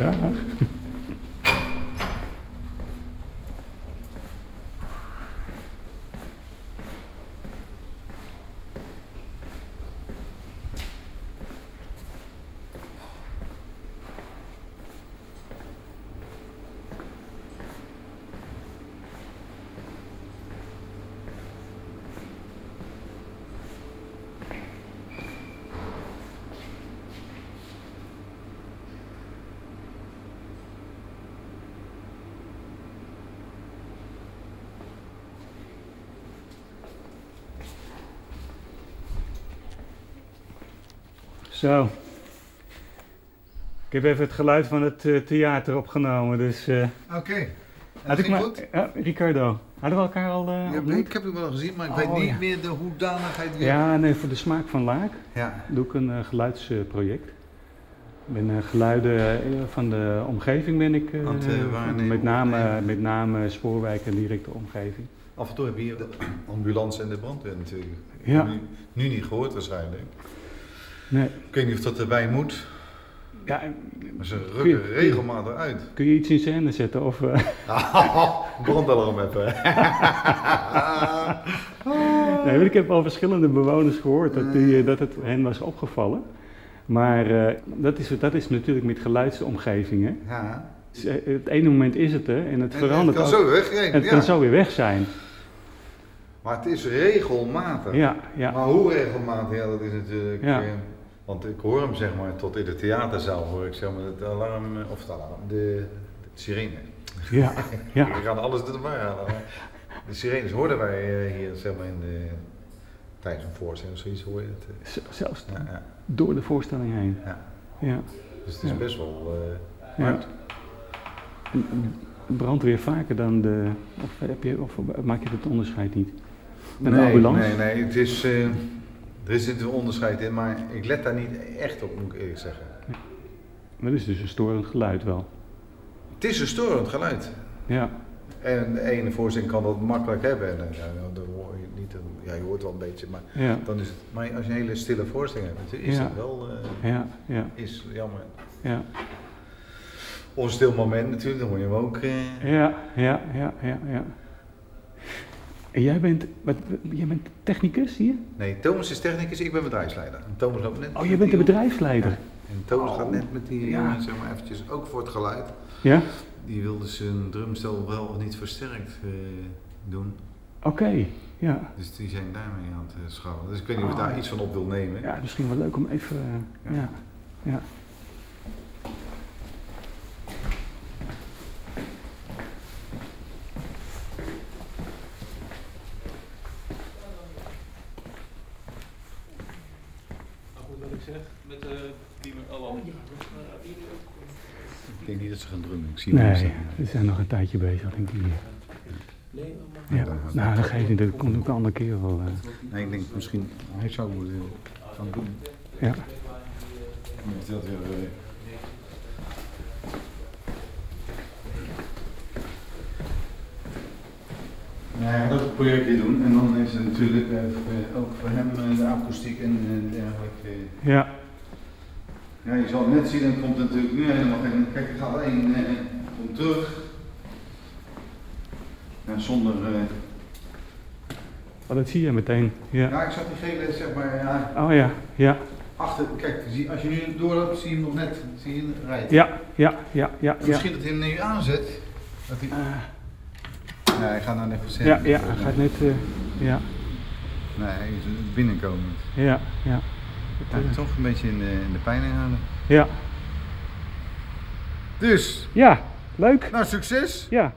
¿verdad? Zo. Ik heb even het geluid van het eh, theater opgenomen, dus... eh, Oké. Had dat ik maar, goed? Ja, Ricardo. Hadden we elkaar al eh Ja, ontmoet? ik heb hem wel gezien, maar ik Oh, weet niet ja. meer de hoedanigheid weer. Ja, nee, voor de smaak van Laak Ja. doe ik een geluidsproject. Ik ben eh, geluiden van de omgeving ben ik, waarnemen, met, name, met name spoorwijk en directe omgeving. Af en toe heb je hier de ambulance en de brandweer natuurlijk. Ja. Nu, nu niet gehoord waarschijnlijk. Nee. Ik weet niet of dat erbij moet, Ja, maar ze je- rukken regelmatig uit. kun je iets in scène zetten? Of, eh, Brandalarm even. nee, ik heb al verschillende bewoners gehoord dat, die, eh, dat het hen was opgevallen. Maar eh, dat, is, dat is natuurlijk met geluidsomgevingen. ja. Dus, Het ene moment is het er en het En verandert het kan ook. zo wegrijden. het ja. kan zo weer weg zijn. Maar het is regelmatig. Ja, ja. Maar hoe regelmatig? Ja, dat is natuurlijk. Ja. Want ik hoor hem zeg maar tot in de theaterzaal hoor ik zeg maar het alarm eh, of het alarm, de, de sirene. Ja, ja. We gaan alles elkaar halen. De sirenes hoorden wij eh, hier zeg maar in de tijdens een voorstelling of zoiets hoor je het. eh. Z- Zelfs Ja, ja, door de voorstelling heen. ja. Ja. Dus het is best wel. Ja. hard. Brandweer vaker dan de. Of, heb je, of maak je het onderscheid niet? Een nee, ambulance? Nee, nee, het is. Er zit een onderscheid in, maar ik let daar niet echt op, moet ik eerlijk zeggen. Maar dat is dus een storend geluid wel. Het is een storend geluid. Ja, En de ene voorstelling kan dat makkelijk hebben. En dan, ja, dan hoor je niet, ja, je hoort wel een beetje, maar ja, dan is het. Maar als je een hele stille voorstelling hebt, is Ja. het wel. eh, ja, ja, is jammer. ja. Of een stil moment natuurlijk, dan hoor je hem ook. eh, Ja, ja, ja, ja, ja. En jij bent, wat, jij bent technicus hier? Nee, Thomas is technicus, ik ben bedrijfsleider. En Thomas loopt net. Oh, jij bent de bedrijfsleider. En Thomas Oh. gaat net met die Ja. jongen, zeg maar eventjes, ook voor het geluid. Ja? Die wilde zijn drumstel wel of niet versterkt eh, doen. Oké, ja. Dus die zijn daarmee aan het uh, schouwen. Dus ik weet niet of je Oh. daar iets van op wil nemen. Ja, misschien wel leuk om even. eh, Ja. ja. Ja. Goed wat ik zeg, met de beamer. Oh. Ik denk niet dat ze gaan drummen. Ik zie Nee, we zijn nog een tijdje bezig, denk ik. Nee, maar Ja. Nou, dat geeft niet. Dat komt ook een andere keer wel. eh. Nee, ik denk misschien, hij zou moeten gaan doen. ja. Moet dat weer, eh, dat projectje doen en dan is het natuurlijk eh, voor- ook voor hem eh, de akoestiek en eh, dergelijke. Ja. Ja, je zal net zien, dan komt er natuurlijk nu helemaal geen. Kijk, er gaat één eh, komt terug. Ja, zonder. eh, Oh, dat zie je meteen. Ja. ja, ik zag die gele, zeg maar, ja, Oh ja, ja. achter. Kijk, zie, als je nu doorloopt, zie je hem nog net. Zie je rijden. Ja, ja, ja, ja. ja. Misschien dat hij hem nu aanzet. Dat hij. Eh, Nee, hij gaat nou even ja, zeggen. ja, hij gaat net. eh, ja, Nee, hij is binnenkomen. ja, ja. Hij moet toch een beetje in de, in de pijn halen. Ja, Dus, ja, leuk. nou succes! Ja,